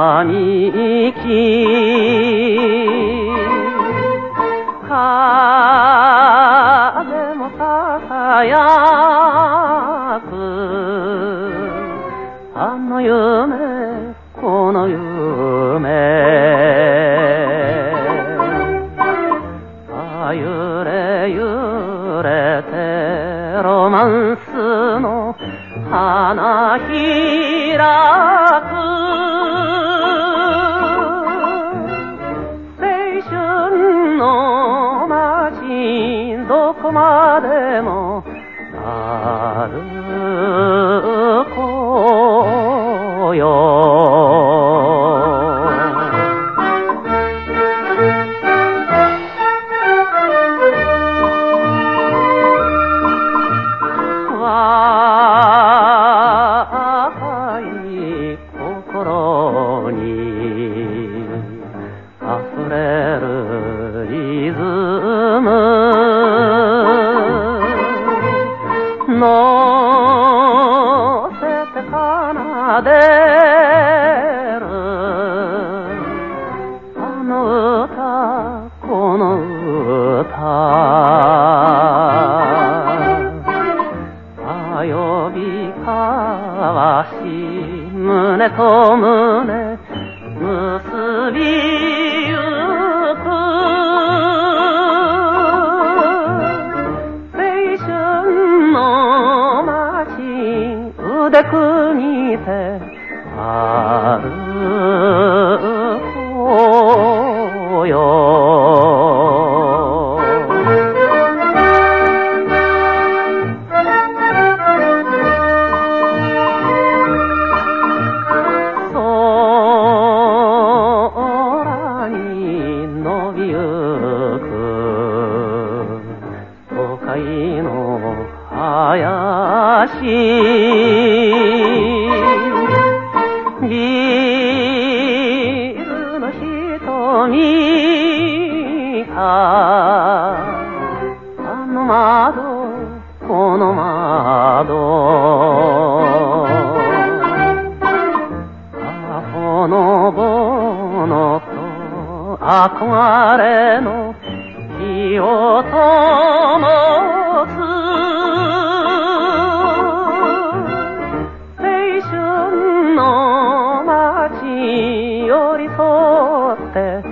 兄き風も輝くあの夢この夢。あゆれゆれてロマンスの花開く。こまでも歩こうよ。若い心に出る。あの歌、この歌。呼び交わし胸と胸結びゆく青春の街腕くみて歩こうよ。空に伸びゆく都会の林。瞳かあの窓この窓。ほのぼのと憧れの火を灯す。青春の街寄り添って